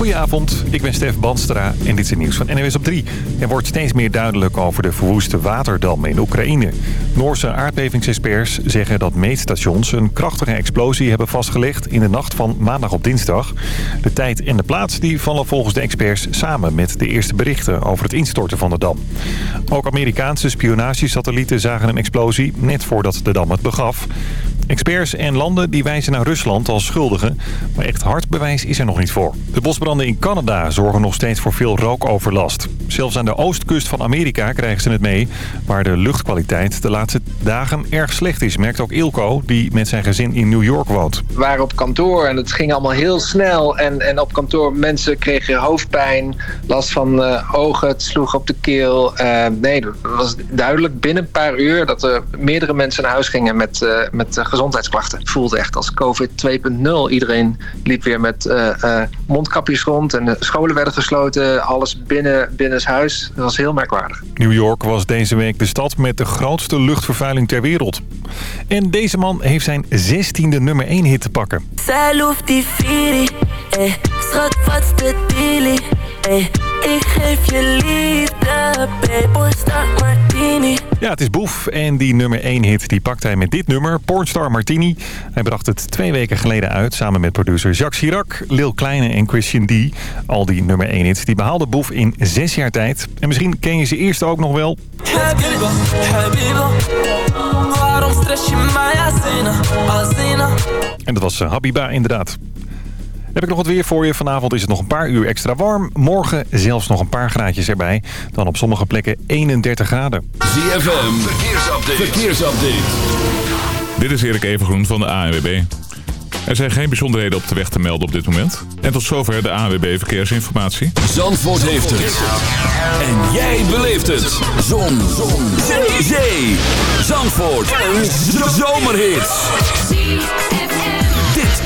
Goedenavond, ik ben Stef Banstra en dit is nieuws van NWS op 3. Er wordt steeds meer duidelijk over de verwoeste waterdam in Oekraïne. Noorse aardbevingsexperts zeggen dat meetstations een krachtige explosie hebben vastgelegd in de nacht van maandag op dinsdag. De tijd en de plaats die vallen volgens de experts samen met de eerste berichten over het instorten van de dam. Ook Amerikaanse spionagesatellieten zagen een explosie net voordat de dam het begaf. Experts en landen die wijzen naar Rusland als schuldige, maar echt hard bewijs is er nog niet voor. De bosbranden in Canada zorgen nog steeds voor veel rookoverlast. Zelfs aan de oostkust van Amerika krijgen ze het mee... waar de luchtkwaliteit de laatste dagen erg slecht is, merkt ook Ilko... die met zijn gezin in New York woont. We waren op kantoor en het ging allemaal heel snel. En, en op kantoor mensen kregen hoofdpijn, last van uh, ogen, het sloeg op de keel. Uh, nee, het was duidelijk binnen een paar uur... dat er meerdere mensen naar huis gingen met, uh, met gezondheidsklachten. Het voelde echt als COVID 2.0. Iedereen liep weer met mondkapjes rond en de scholen werden gesloten. Alles binnen, binnen huis. Dat was heel merkwaardig. New York was deze week de stad met de grootste luchtvervuiling ter wereld. En deze man heeft zijn 16e nummer 1 hit te pakken. eh, schat, wat de eh, ik geef je liefde, baby, start martini. Ja, het is Boef en die nummer 1 hit die pakt hij met dit nummer, Pornstar Martini. Hij bracht het twee weken geleden uit samen met producer Jacques Chirac, Lil Kleine en Christian D. Al die nummer 1 hits die behaalde Boef in zes jaar tijd. En misschien ken je ze eerst ook nog wel. waarom stress je mij En dat was eh, Habiba inderdaad. Heb ik nog wat weer voor je. Vanavond is het nog een paar uur extra warm. Morgen zelfs nog een paar graadjes erbij. Dan op sommige plekken 31 graden. ZFM, verkeersupdate. verkeersupdate. Dit is Erik Evengroen van de ANWB. Er zijn geen bijzonderheden op de weg te melden op dit moment. En tot zover de ANWB Verkeersinformatie. Zandvoort heeft het. En jij beleeft het. Zon. Zon. Zee. Zee. Zandvoort. Een zomerhit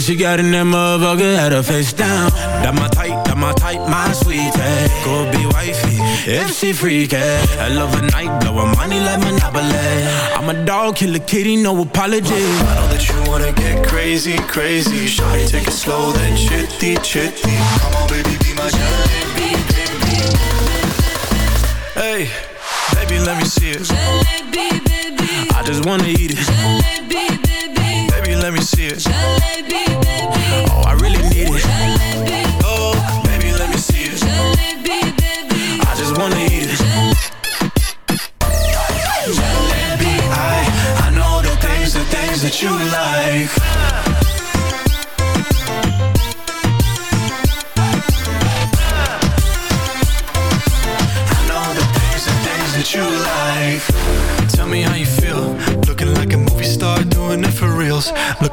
She got in that motherfucker, had her face down. That my type, that my type, my sweetie. Go be wifey, if she freaky. I love a night, blowin' money like Monopoly. I'm a dog, killer kitty, no apology. I know that you wanna get crazy, crazy. Shawty, take it slow, then chitty, chitty. Come on, baby, be my jalebi, baby. Hey, baby, let me see it. Jalebi, baby. I just wanna eat it.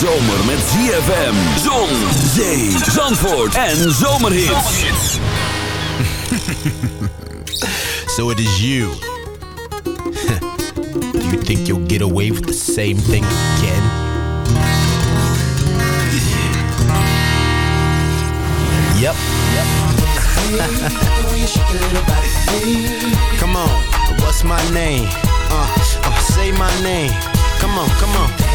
zomer met ZFM, zon, zee, zandvoort en zomerhits. So it is you. Do you think you'll get away with the same thing again? Yep. come on, what's my name? Uh, uh, say my name. Come on, come on.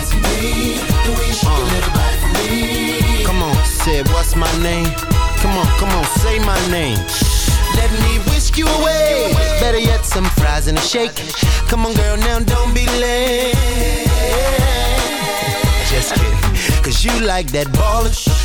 Come on, say what's my name? Come on, come on, say my name. Let me whisk you away. Better yet, some fries and a shake. Come on, girl, now don't be late. Just kidding. Cause you like that baller.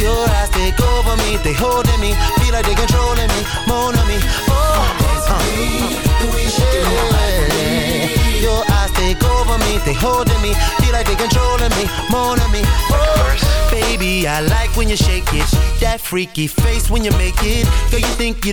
your eyes take over me, they holding me, feel like they controlling me, more on me. Oh, uh. yeah. Your eyes take over me, they holding me, feel like they controlling me, more on me. Oh, baby, I like when you shake it, that freaky face when you make it. Girl, you think you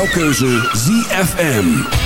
Jouw keuze ZFM.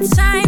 of time.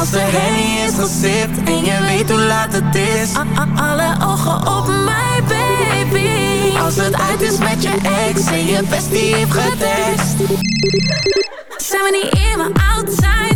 als er hennie is gesipt en je weet hoe laat het is. A Alle ogen op mij, baby. Als het uit is met je ex en je bestie heeft getest Zijn we niet in, maar outside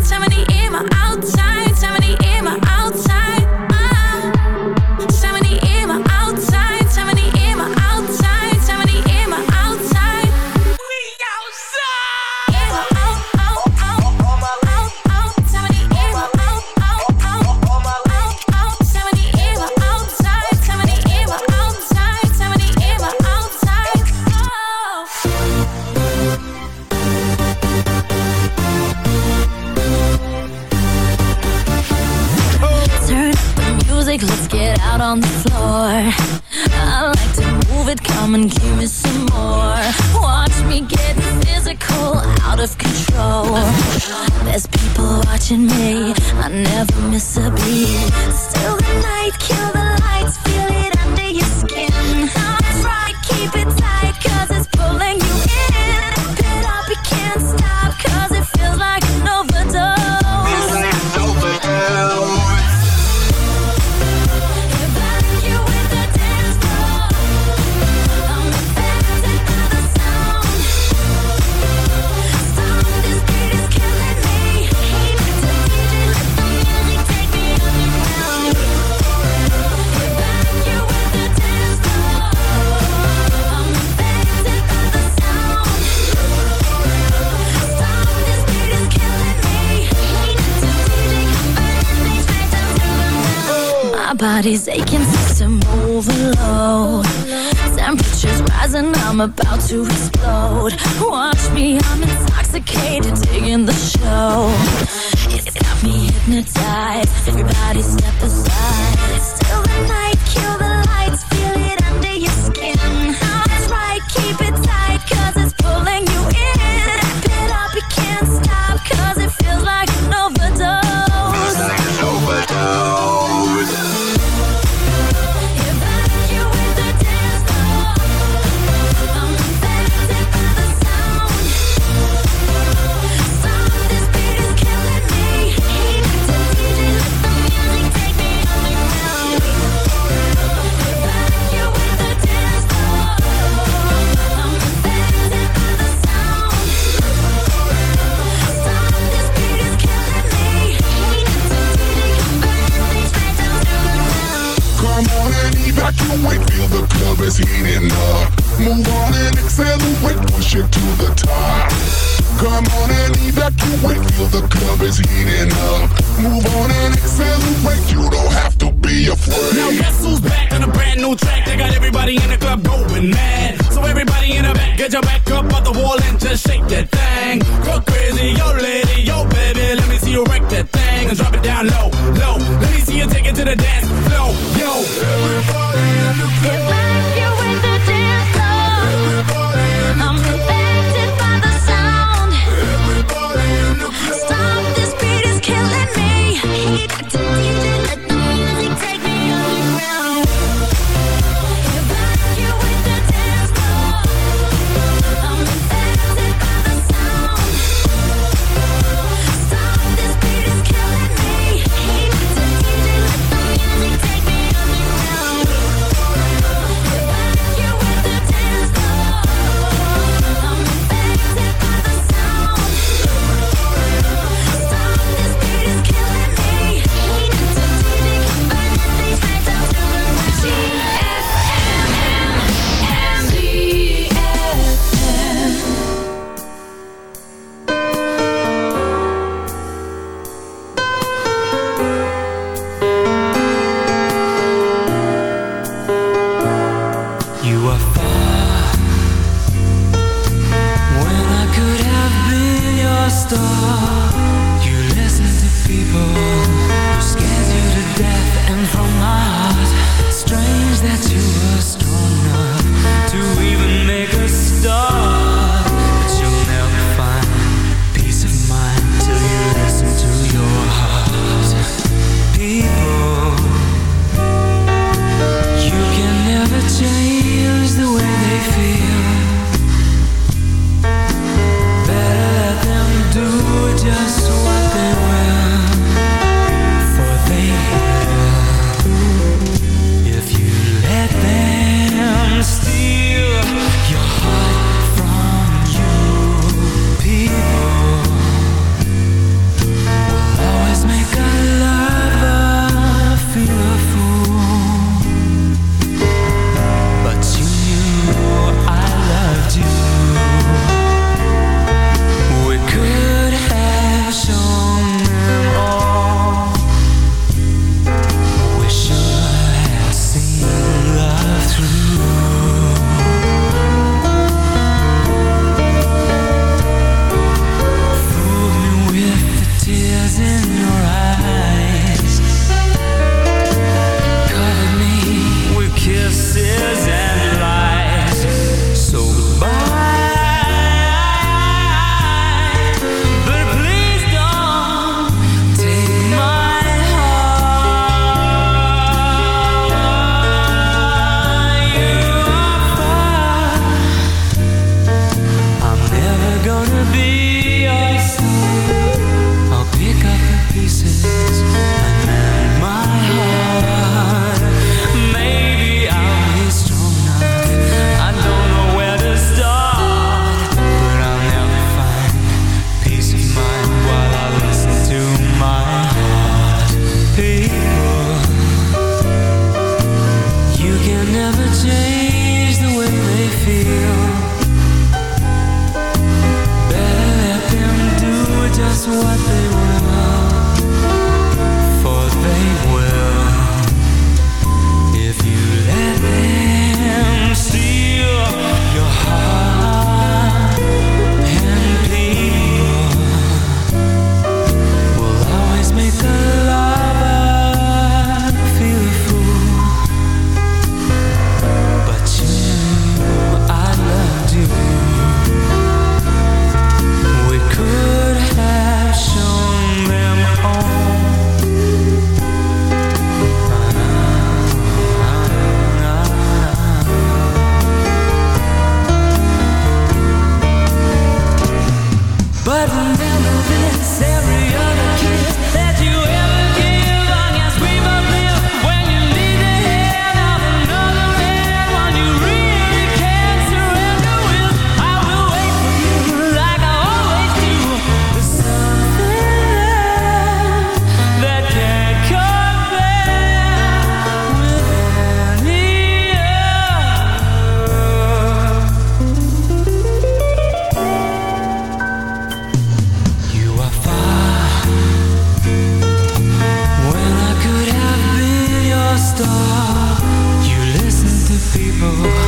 You listen to people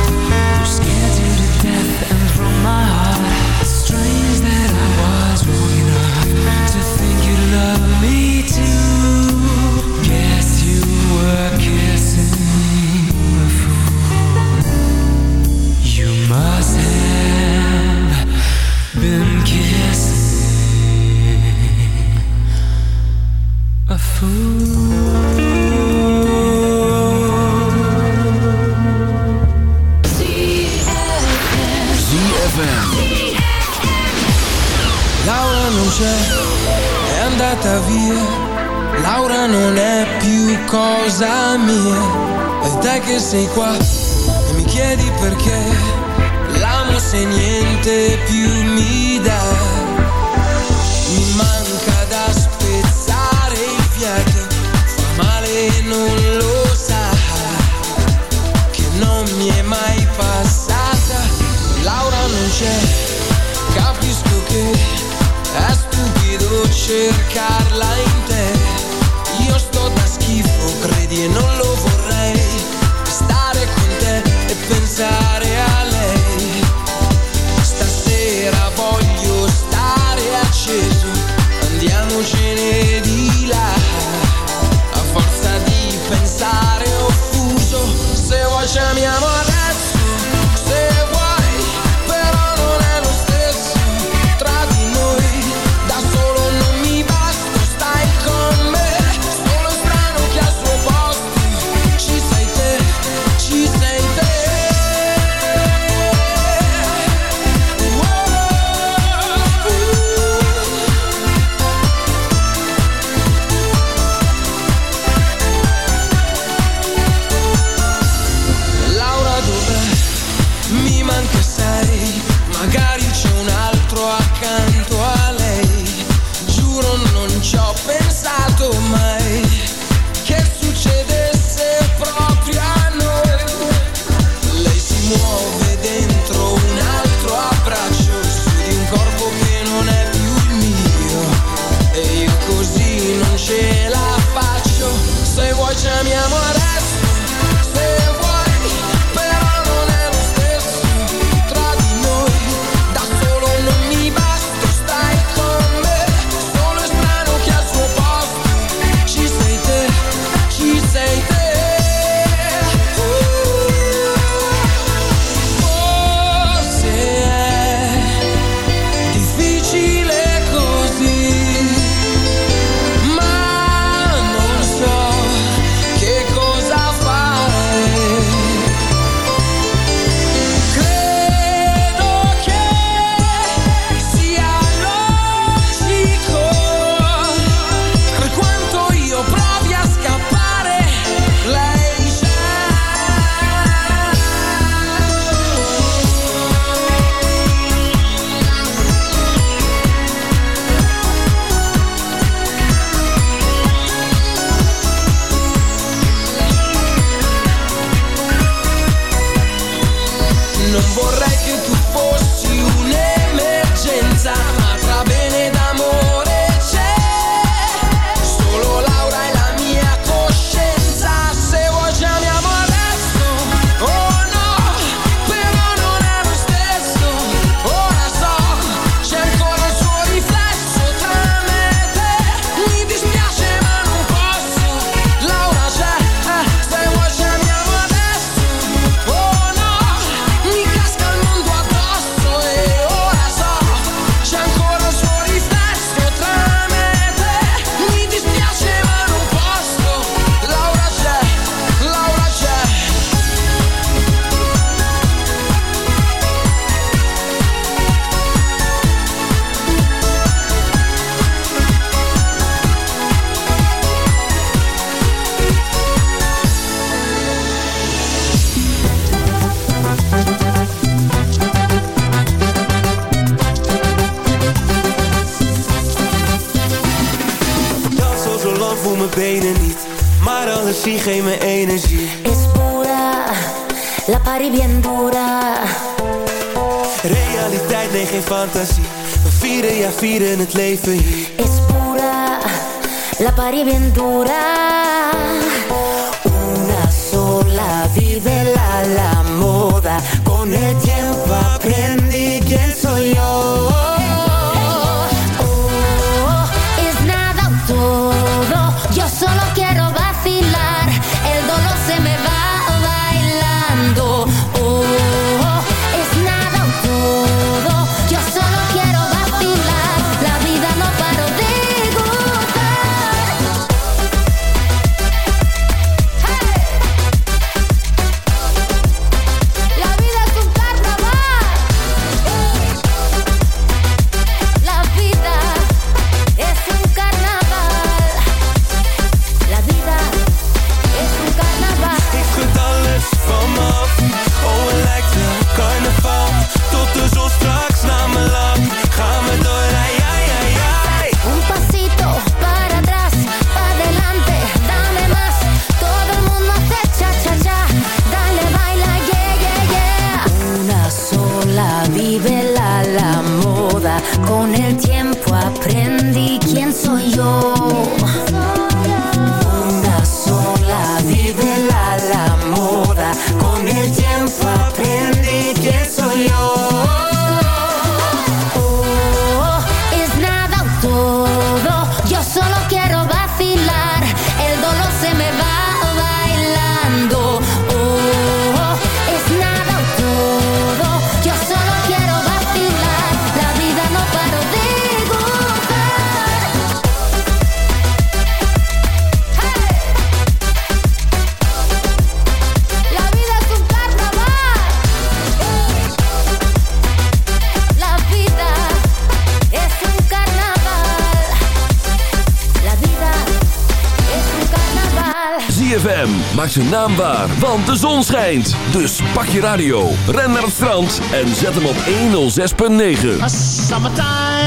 zijn naam waar, want de zon schijnt. Dus pak je radio, ren naar het strand en zet hem op 106.9.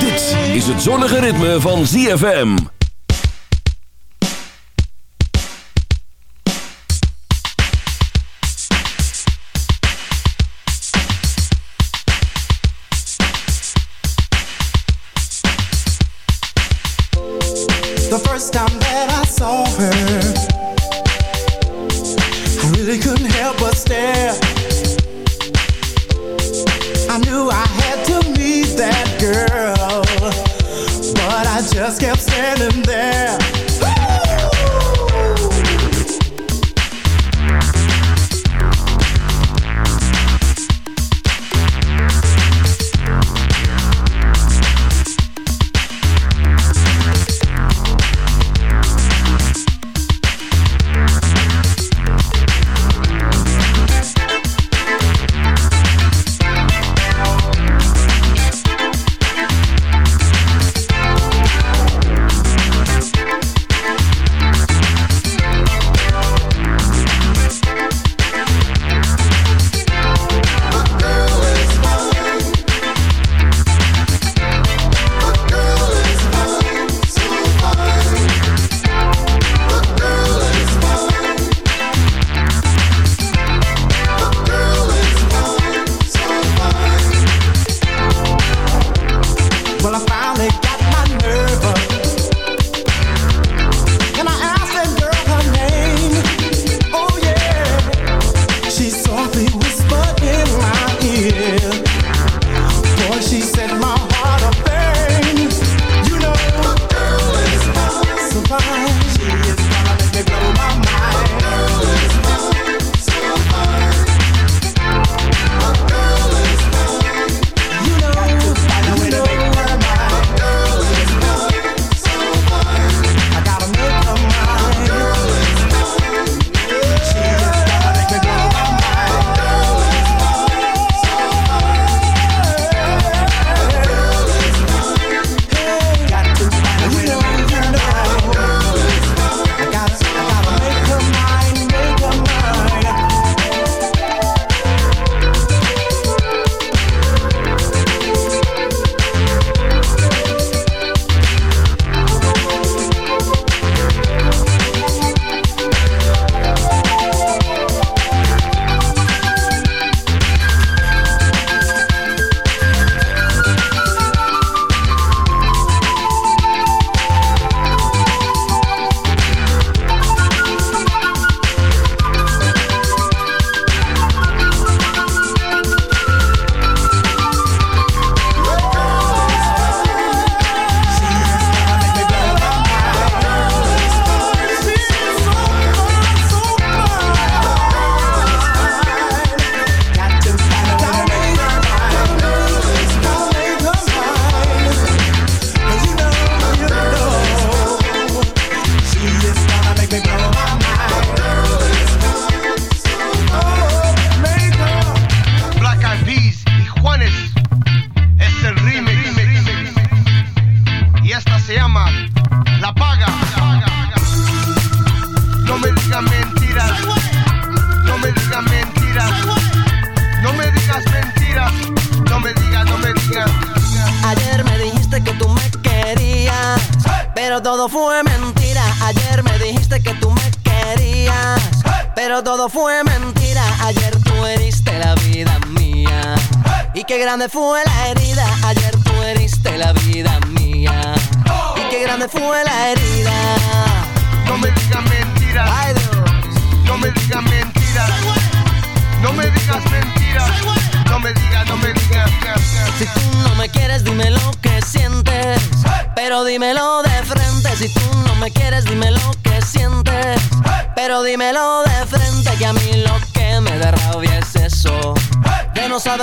Dit is het zonnige ritme van ZFM. The first time that I saw her really couldn't help but stare. I knew I had to meet that girl, but I just kept standing there.